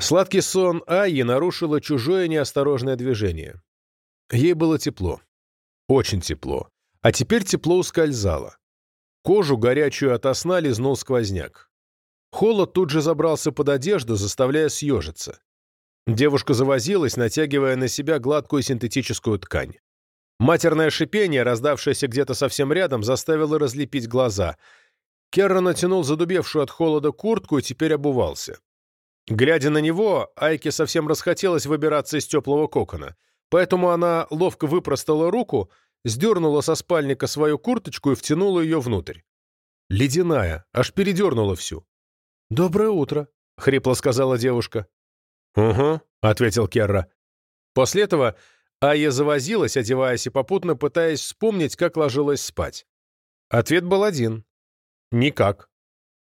Сладкий сон Айи нарушило чужое неосторожное движение. Ей было тепло. Очень тепло. А теперь тепло ускользало. Кожу, горячую ото сна, лизнул сквозняк. Холод тут же забрался под одежду, заставляя съежиться. Девушка завозилась, натягивая на себя гладкую синтетическую ткань. Матерное шипение, раздавшееся где-то совсем рядом, заставило разлепить глаза. Керра натянул задубевшую от холода куртку и теперь обувался. Глядя на него, Айке совсем расхотелось выбираться из теплого кокона, поэтому она ловко выпростала руку, сдернула со спальника свою курточку и втянула ее внутрь. Ледяная, аж передернула всю. «Доброе утро», — хрипло сказала девушка. «Угу», — ответил Керра. После этого Айя завозилась, одеваясь и попутно пытаясь вспомнить, как ложилась спать. Ответ был один. Никак.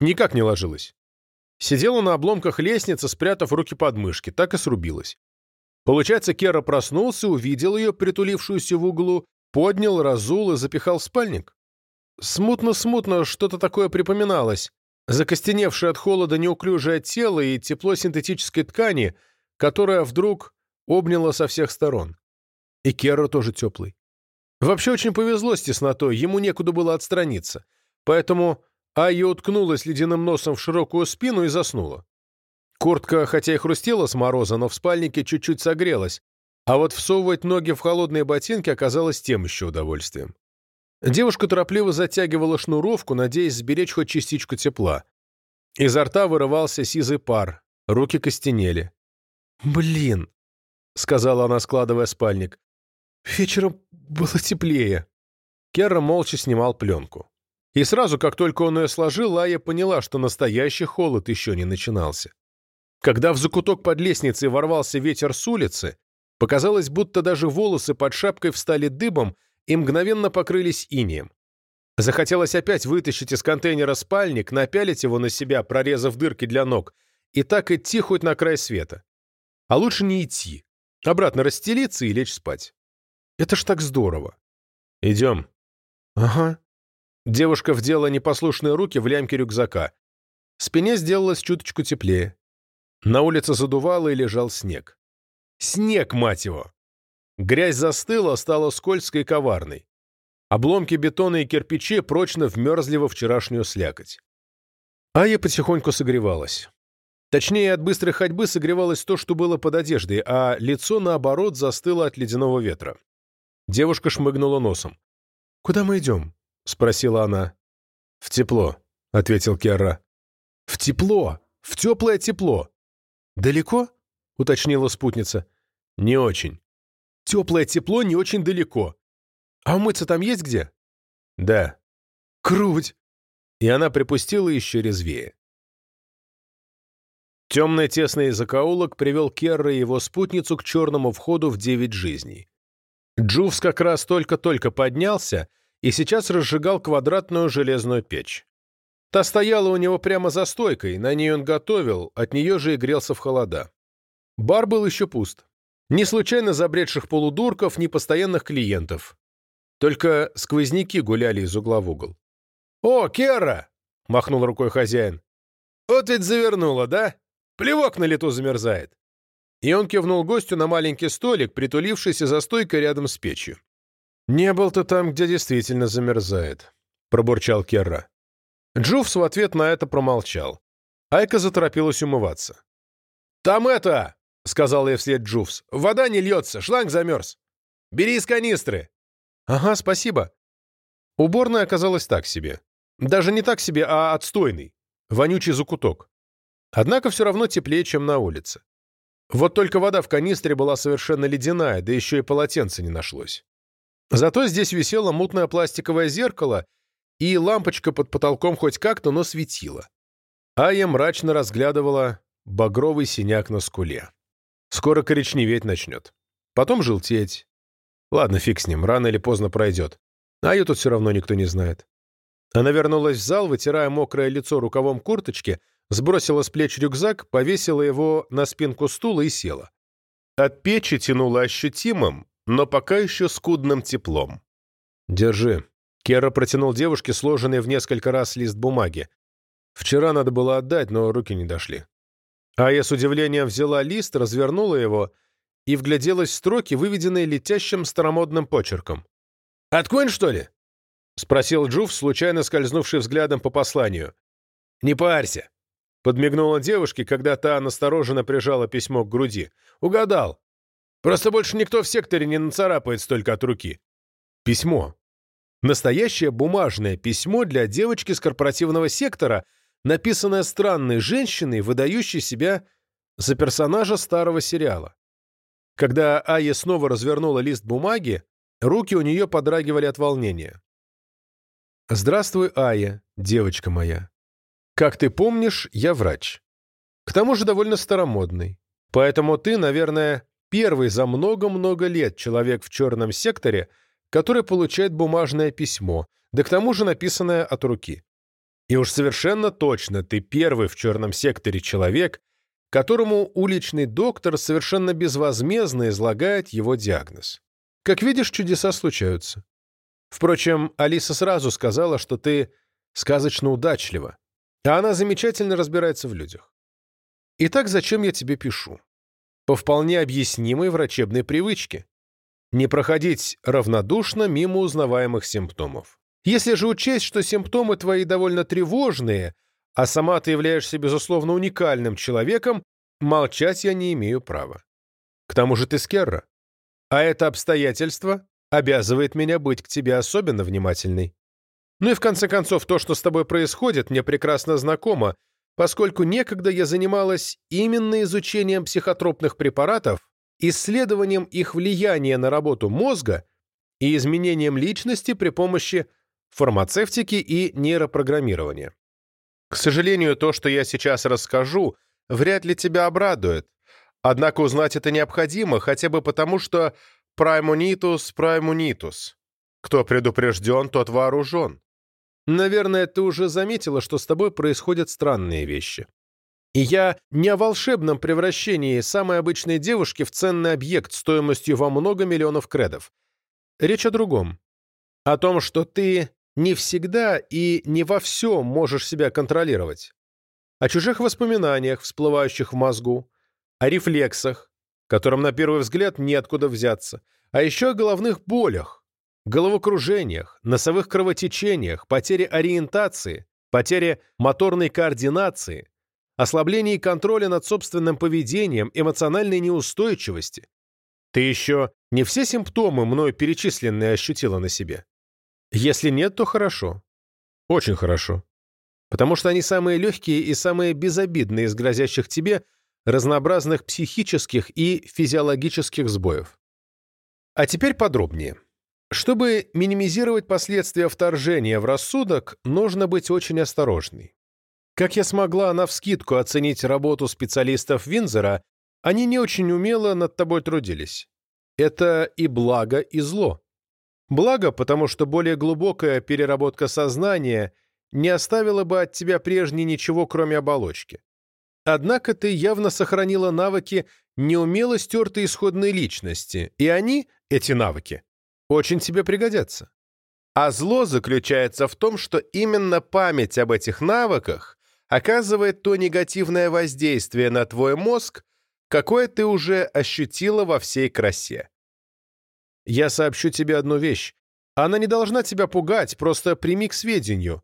Никак не ложилась. Сидела на обломках лестницы, спрятав руки под мышки, так и срубилась. Получается, Кера проснулся, увидел ее, притулившуюся в углу, поднял, разул и запихал в спальник. Смутно-смутно что-то такое припоминалось. Закостеневшее от холода неуклюжее тело и тепло синтетической ткани, которая вдруг обняла со всех сторон. И Керра тоже теплый. Вообще очень повезло с теснотой, ему некуда было отстраниться. Поэтому Айя уткнулась ледяным носом в широкую спину и заснула. Куртка, хотя и хрустела с мороза, но в спальнике чуть-чуть согрелась, а вот всовывать ноги в холодные ботинки оказалось тем еще удовольствием. Девушка торопливо затягивала шнуровку, надеясь сберечь хоть частичку тепла. Изо рта вырывался сизый пар, руки костенели. «Блин!» — сказала она, складывая спальник. «Вечером было теплее». Керра молча снимал пленку. И сразу, как только он ее сложил, Лая поняла, что настоящий холод еще не начинался. Когда в закуток под лестницей ворвался ветер с улицы, показалось, будто даже волосы под шапкой встали дыбом и мгновенно покрылись инеем. Захотелось опять вытащить из контейнера спальник, напялить его на себя, прорезав дырки для ног, и так идти хоть на край света. А лучше не идти. Обратно расстелиться и лечь спать. Это ж так здорово. Идем. Ага. Девушка вдела непослушные руки в лямки рюкзака. Спине сделалось чуточку теплее. На улице задувало и лежал снег. Снег, мать его! Грязь застыла, стала скользкой и коварной. Обломки бетона и кирпичи прочно вмерзли во вчерашнюю слякоть. Ая потихоньку согревалась. Точнее, от быстрой ходьбы согревалось то, что было под одеждой, а лицо, наоборот, застыло от ледяного ветра. Девушка шмыгнула носом. «Куда мы идем?» — спросила она. «В тепло», — ответил Керра. «В тепло! В теплое тепло!» «Далеко?» — уточнила спутница. «Не очень». «Теплое тепло не очень далеко. А умыться там есть где?» «Да». «Круть!» И она припустила еще резвее. Темный тесный закоулок привел Керра и его спутницу к черному входу в девять жизней. Джувс как раз только-только поднялся — и сейчас разжигал квадратную железную печь. Та стояла у него прямо за стойкой, на ней он готовил, от нее же и грелся в холода. Бар был еще пуст. Ни случайно забредших полудурков, ни постоянных клиентов. Только сквозняки гуляли из угла в угол. «О, Кера!» — махнул рукой хозяин. «Вот ведь завернула, да? Плевок на лету замерзает». И он кивнул гостю на маленький столик, притулившийся за стойкой рядом с печью. «Не был ты там, где действительно замерзает», — пробурчал Керра. Джуфс в ответ на это промолчал. Айка заторопилась умываться. «Там это!» — сказал ей вслед Джуфс. «Вода не льется, шланг замерз. Бери из канистры». «Ага, спасибо». Уборная оказалась так себе. Даже не так себе, а отстойный. Вонючий закуток. Однако все равно теплее, чем на улице. Вот только вода в канистре была совершенно ледяная, да еще и полотенца не нашлось. Зато здесь висело мутное пластиковое зеркало, и лампочка под потолком хоть как-то, но светила. Ая мрачно разглядывала багровый синяк на скуле. Скоро коричневеть начнет. Потом желтеть. Ладно, фиг с ним, рано или поздно пройдет. А ее тут все равно никто не знает. Она вернулась в зал, вытирая мокрое лицо рукавом курточки, сбросила с плеч рюкзак, повесила его на спинку стула и села. От печи тянуло ощутимым, но пока еще скудным теплом. «Держи». Кера протянул девушке сложенный в несколько раз лист бумаги. «Вчера надо было отдать, но руки не дошли». Ая с удивлением взяла лист, развернула его и вгляделась в строки, выведенные летящим старомодным почерком. «Отконь, что ли?» — спросил Джуф, случайно скользнувший взглядом по посланию. «Не парься», — подмигнула девушке, когда та настороженно прижала письмо к груди. «Угадал. Просто больше никто в секторе не нацарапает столько от руки». Письмо. Настоящее бумажное письмо для девочки с корпоративного сектора, написанное странной женщиной, выдающей себя за персонажа старого сериала. Когда Ая снова развернула лист бумаги, руки у нее подрагивали от волнения. «Здравствуй, Ая, девочка моя. Как ты помнишь, я врач. К тому же довольно старомодный. Поэтому ты, наверное, первый за много-много лет человек в черном секторе, который получает бумажное письмо, да к тому же написанное от руки. И уж совершенно точно ты первый в черном секторе человек, которому уличный доктор совершенно безвозмездно излагает его диагноз. Как видишь, чудеса случаются. Впрочем, Алиса сразу сказала, что ты сказочно удачлива, а она замечательно разбирается в людях. Итак, зачем я тебе пишу? По вполне объяснимой врачебной привычке. Не проходить равнодушно мимо узнаваемых симптомов. Если же учесть, что симптомы твои довольно тревожные, а сама ты являешься, безусловно, уникальным человеком, молчать я не имею права. К тому же ты скерра. А это обстоятельство обязывает меня быть к тебе особенно внимательной. Ну и в конце концов, то, что с тобой происходит, мне прекрасно знакомо, поскольку некогда я занималась именно изучением психотропных препаратов, исследованием их влияния на работу мозга и изменением личности при помощи фармацевтики и нейропрограммирования. К сожалению, то, что я сейчас расскажу, вряд ли тебя обрадует. Однако узнать это необходимо, хотя бы потому, что «Праймуниtus, праймунитус». Кто предупрежден, тот вооружен. Наверное, ты уже заметила, что с тобой происходят странные вещи. И я не о волшебном превращении самой обычной девушки в ценный объект стоимостью во много миллионов кредов. Речь о другом. О том, что ты не всегда и не во всем можешь себя контролировать. О чужих воспоминаниях, всплывающих в мозгу, о рефлексах, которым на первый взгляд неоткуда взяться, а еще о головных болях, головокружениях, носовых кровотечениях, потере ориентации, потере моторной координации, ослаблении контроля над собственным поведением, эмоциональной неустойчивости. Ты еще не все симптомы, мною перечисленные, ощутила на себе? Если нет, то хорошо. Очень хорошо. Потому что они самые легкие и самые безобидные из грозящих тебе разнообразных психических и физиологических сбоев. А теперь подробнее. Чтобы минимизировать последствия вторжения в рассудок, нужно быть очень осторожной. Как я смогла навскидку оценить работу специалистов Винзера, они не очень умело над тобой трудились. Это и благо, и зло. Благо, потому что более глубокая переработка сознания не оставила бы от тебя прежней ничего, кроме оболочки. Однако ты явно сохранила навыки неумело стертой исходной личности, и они, эти навыки, очень тебе пригодятся. А зло заключается в том, что именно память об этих навыках оказывает то негативное воздействие на твой мозг, какое ты уже ощутила во всей красе. Я сообщу тебе одну вещь. Она не должна тебя пугать, просто прими к сведению.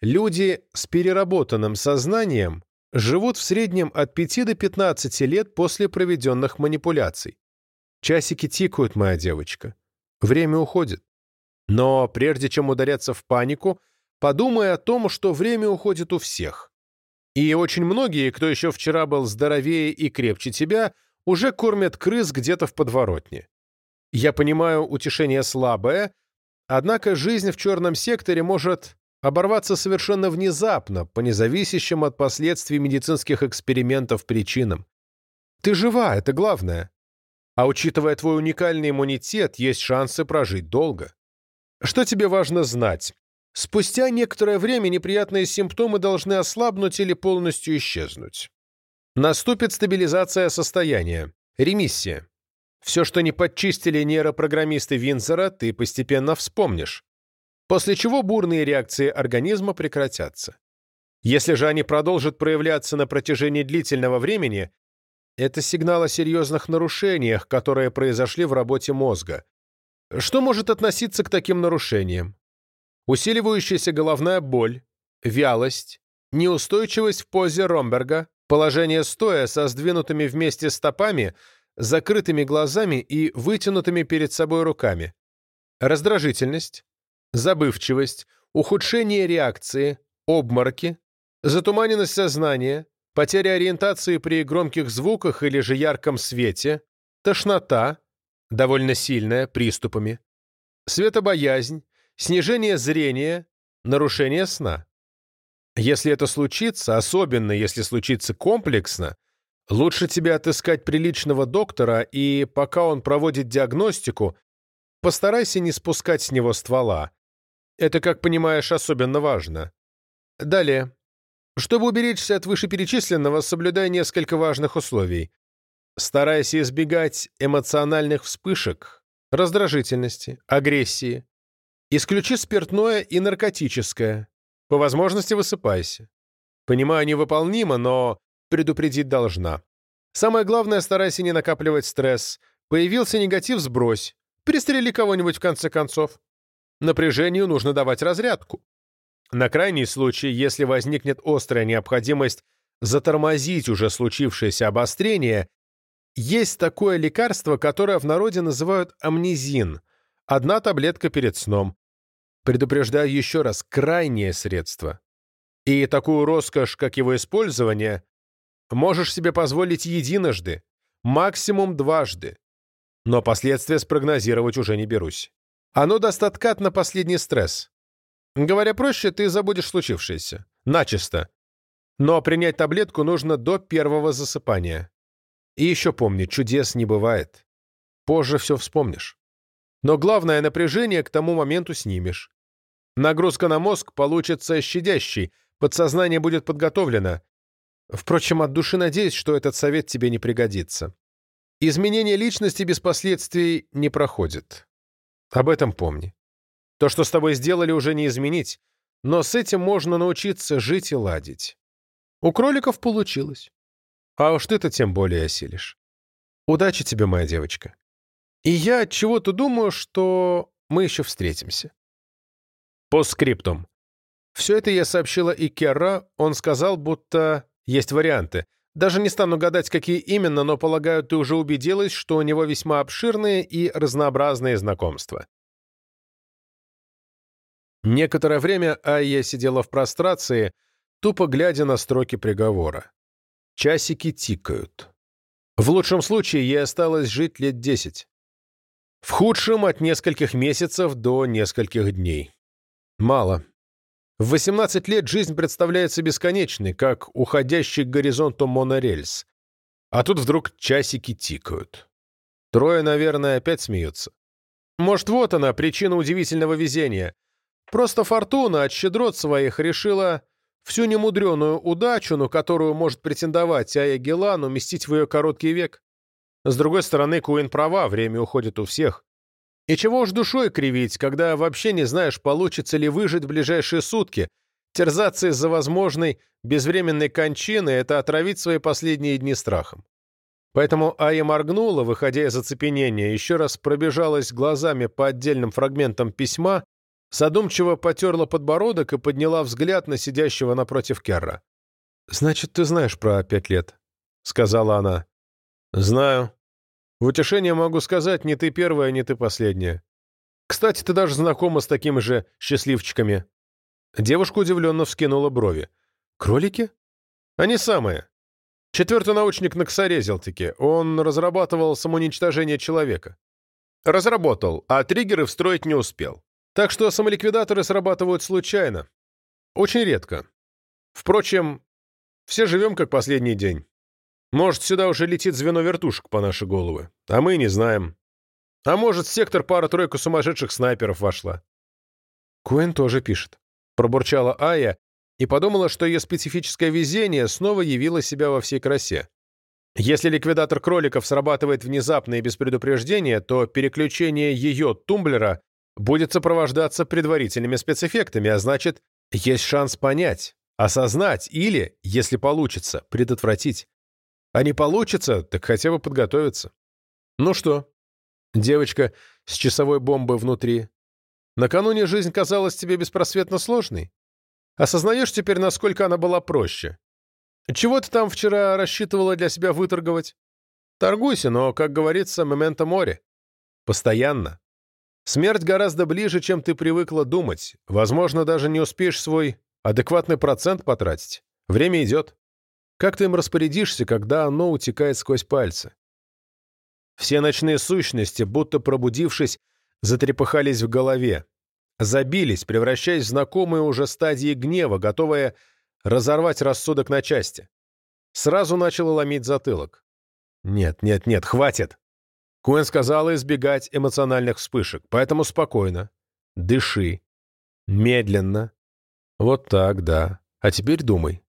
Люди с переработанным сознанием живут в среднем от 5 до 15 лет после проведенных манипуляций. Часики тикают, моя девочка. Время уходит. Но прежде чем ударяться в панику, подумай о том, что время уходит у всех. И очень многие, кто еще вчера был здоровее и крепче тебя, уже кормят крыс где-то в подворотне. Я понимаю, утешение слабое, однако жизнь в черном секторе может оборваться совершенно внезапно, по независящим от последствий медицинских экспериментов причинам. Ты жива, это главное. А учитывая твой уникальный иммунитет, есть шансы прожить долго. Что тебе важно знать? Спустя некоторое время неприятные симптомы должны ослабнуть или полностью исчезнуть. Наступит стабилизация состояния, ремиссия. Все, что не подчистили нейропрограммисты Винзера, ты постепенно вспомнишь. После чего бурные реакции организма прекратятся. Если же они продолжат проявляться на протяжении длительного времени, это сигнал о серьезных нарушениях, которые произошли в работе мозга. Что может относиться к таким нарушениям? Усиливающаяся головная боль, вялость, неустойчивость в позе Ромберга, положение стоя со сдвинутыми вместе стопами, закрытыми глазами и вытянутыми перед собой руками, раздражительность, забывчивость, ухудшение реакции, обмороки, затуманенность сознания, потеря ориентации при громких звуках или же ярком свете, тошнота, довольно сильная, приступами, светобоязнь, снижение зрения, нарушение сна. Если это случится, особенно если случится комплексно, лучше тебе отыскать приличного доктора и, пока он проводит диагностику, постарайся не спускать с него ствола. Это, как понимаешь, особенно важно. Далее. Чтобы уберечься от вышеперечисленного, соблюдай несколько важных условий. Старайся избегать эмоциональных вспышек, раздражительности, агрессии. Исключи спиртное и наркотическое. По возможности высыпайся. Понимаю, невыполнимо, но предупредить должна. Самое главное, старайся не накапливать стресс. Появился негатив – сбрось. Перестрели кого-нибудь в конце концов. Напряжению нужно давать разрядку. На крайний случай, если возникнет острая необходимость затормозить уже случившееся обострение, есть такое лекарство, которое в народе называют амнезин. Одна таблетка перед сном. Предупреждаю еще раз, крайнее средство. И такую роскошь, как его использование, можешь себе позволить единожды, максимум дважды. Но последствия спрогнозировать уже не берусь. Оно даст откат на последний стресс. Говоря проще, ты забудешь случившееся. Начисто. Но принять таблетку нужно до первого засыпания. И еще помни, чудес не бывает. Позже все вспомнишь. Но главное напряжение к тому моменту снимешь. Нагрузка на мозг получится щадящей, подсознание будет подготовлено. Впрочем, от души надеюсь, что этот совет тебе не пригодится. Изменение личности без последствий не проходит. Об этом помни. То, что с тобой сделали, уже не изменить, но с этим можно научиться жить и ладить. У кроликов получилось. А уж ты-то тем более осилишь. Удачи тебе, моя девочка. И я от чего-то думаю, что мы еще встретимся. По скриптум. Все это я сообщила и Керра, он сказал, будто есть варианты. Даже не стану гадать, какие именно, но, полагаю, ты уже убедилась, что у него весьма обширные и разнообразные знакомства. Некоторое время Айя сидела в прострации, тупо глядя на строки приговора. Часики тикают. В лучшем случае ей осталось жить лет десять. В худшем — от нескольких месяцев до нескольких дней. Мало. В 18 лет жизнь представляется бесконечной, как уходящий к горизонту монорельс. А тут вдруг часики тикают. Трое, наверное, опять смеются. Может, вот она, причина удивительного везения. Просто фортуна от щедрот своих решила всю немудреную удачу, на которую может претендовать Ая Гелан, уместить в ее короткий век. С другой стороны, Куин права, время уходит у всех. И чего уж душой кривить, когда вообще не знаешь, получится ли выжить в ближайшие сутки. Терзаться из-за возможной безвременной кончины — это отравить свои последние дни страхом. Поэтому Ая моргнула, выходя из оцепенения, еще раз пробежалась глазами по отдельным фрагментам письма, задумчиво потерла подбородок и подняла взгляд на сидящего напротив Керра. «Значит, ты знаешь про пять лет?» — сказала она. «Знаю», в утешение могу сказать, не ты первая, не ты последняя. Кстати, ты даже знакома с такими же счастливчиками». Девушка удивленно вскинула брови. «Кролики?» «Они самые. Четвертый научник на Ксарезелтике. Он разрабатывал самоуничтожение человека. Разработал, а триггеры встроить не успел. Так что самоликвидаторы срабатывают случайно. Очень редко. Впрочем, все живем как последний день. Может, сюда уже летит звено вертушек по нашей головы, а мы не знаем. А может, в сектор пара-тройка сумасшедших снайперов вошла. Куэн тоже пишет. Пробурчала Ая и подумала, что ее специфическое везение снова явило себя во всей красе. Если ликвидатор кроликов срабатывает внезапно и без предупреждения, то переключение ее тумблера будет сопровождаться предварительными спецэффектами, а значит, есть шанс понять, Осознать или, если получится, предотвратить. А не получится, так хотя бы подготовиться. Ну что, девочка с часовой бомбой внутри, накануне жизнь казалась тебе беспросветно сложной? Осознаешь теперь, насколько она была проще? Чего ты там вчера рассчитывала для себя выторговать? Торгуйся, но, как говорится, момента море. Постоянно. Смерть гораздо ближе, чем ты привыкла думать. Возможно, даже не успеешь свой адекватный процент потратить. Время идет. Как ты им распорядишься, когда оно утекает сквозь пальцы? Все ночные сущности, будто пробудившись, затрепыхались в голове, забились, превращаясь в знакомые уже стадии гнева, готовые разорвать рассудок на части. Сразу начало ломить затылок. «Нет, нет, нет, хватит!» Куэн сказала избегать эмоциональных вспышек, поэтому спокойно. Дыши. Медленно. Вот так, да. А теперь думай.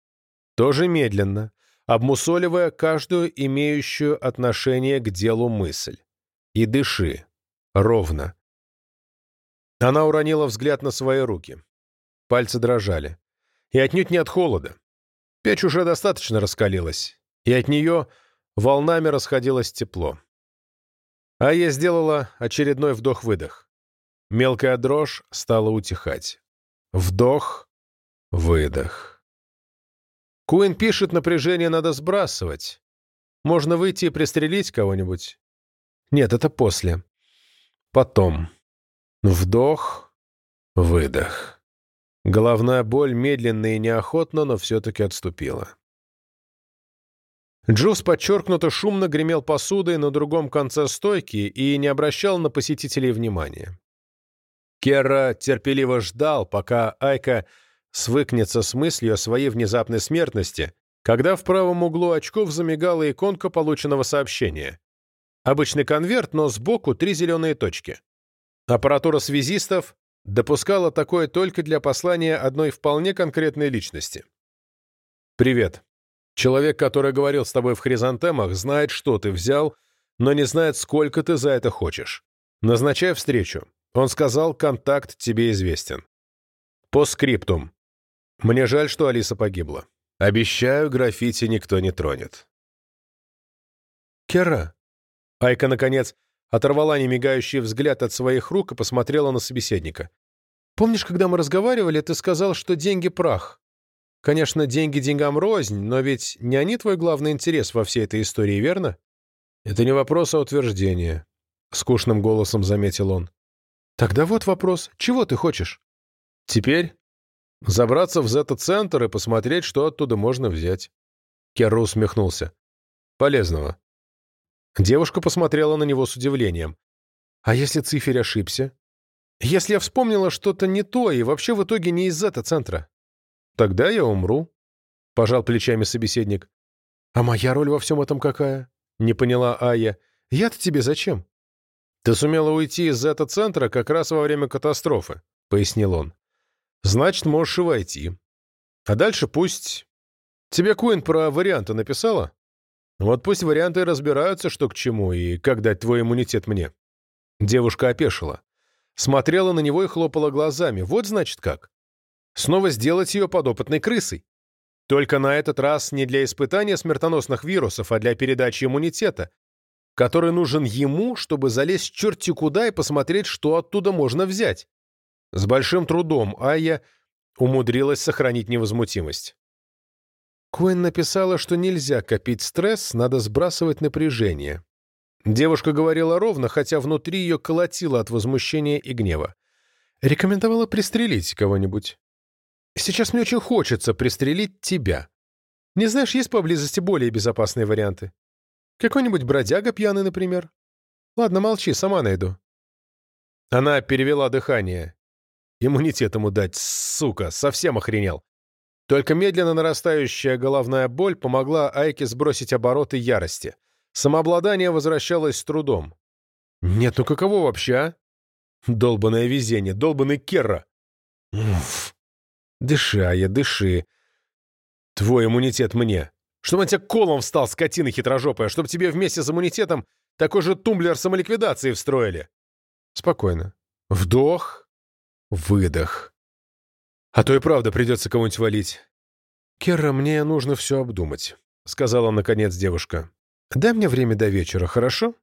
Тоже медленно, обмусоливая каждую имеющую отношение к делу мысль. И дыши. Ровно. Она уронила взгляд на свои руки. Пальцы дрожали. И отнюдь не от холода. Печь уже достаточно раскалилась, и от нее волнами расходилось тепло. А я сделала очередной вдох-выдох. Мелкая дрожь стала утихать. Вдох, выдох. Куин пишет, напряжение надо сбрасывать. Можно выйти и пристрелить кого-нибудь. Нет, это после. Потом. Вдох, выдох. Головная боль медленно и неохотно, но все-таки отступила. Джуз подчеркнуто шумно гремел посудой на другом конце стойки и не обращал на посетителей внимания. Керра терпеливо ждал, пока Айка свыкнется с мыслью о своей внезапной смертности, когда в правом углу очков замигала иконка полученного сообщения. Обычный конверт, но сбоку три зеленые точки. Аппаратура связистов допускала такое только для послания одной вполне конкретной личности. «Привет. Человек, который говорил с тобой в хризантемах, знает, что ты взял, но не знает, сколько ты за это хочешь. Назначай встречу. Он сказал, контакт тебе известен. По скриптум. Мне жаль, что Алиса погибла. Обещаю, граффити никто не тронет. Кера. Айка, наконец, оторвала немигающий взгляд от своих рук и посмотрела на собеседника. «Помнишь, когда мы разговаривали, ты сказал, что деньги — прах? Конечно, деньги деньгам рознь, но ведь не они твой главный интерес во всей этой истории, верно?» «Это не вопрос, а утверждение», — скучным голосом заметил он. «Тогда вот вопрос. Чего ты хочешь?» «Теперь забраться в зета-центр и посмотреть, что оттуда можно взять». Керру усмехнулся. «Полезного. Девушка посмотрела на него с удивлением. «А если Циферь ошибся? Если я вспомнила что-то не то и вообще в итоге не из этого центра «Тогда я умру», — пожал плечами собеседник. «А моя роль во всем этом какая?» — не поняла Ая. «Я-то тебе зачем?» «Ты сумела уйти из этого центра как раз во время катастрофы», — пояснил он. «Значит, можешь и войти. А дальше пусть... Тебе Куин про варианты написала?» Вот пусть варианты разбираются, что к чему, и как дать твой иммунитет мне». Девушка опешила. Смотрела на него и хлопала глазами. Вот значит как. Снова сделать ее подопытной крысой. Только на этот раз не для испытания смертоносных вирусов, а для передачи иммунитета, который нужен ему, чтобы залезть черти куда и посмотреть, что оттуда можно взять. С большим трудом Айя умудрилась сохранить невозмутимость. Куин написала, что нельзя копить стресс, надо сбрасывать напряжение. Девушка говорила ровно, хотя внутри ее колотило от возмущения и гнева. Рекомендовала пристрелить кого-нибудь. Сейчас мне очень хочется пристрелить тебя. Не знаешь, есть поблизости более безопасные варианты? Какой-нибудь бродяга пьяный, например? Ладно, молчи, сама найду. Она перевела дыхание. Иммунитет ему дать, сука, совсем охренел. Только медленно нарастающая головная боль помогла Айке сбросить обороты ярости. Самообладание возвращалось с трудом. «Нет, ну каково вообще, а? Долбанное везение, долбанный Керра!» Уф. «Дыши, Ая, дыши. Твой иммунитет мне. Чтобы он тебя колом встал, скотина хитрожопая, чтобы тебе вместе с иммунитетом такой же тумблер самоликвидации встроили. Спокойно. Вдох, выдох. А то и правда придется кого-нибудь валить. «Керра, мне нужно все обдумать», — сказала наконец девушка. «Дай мне время до вечера, хорошо?»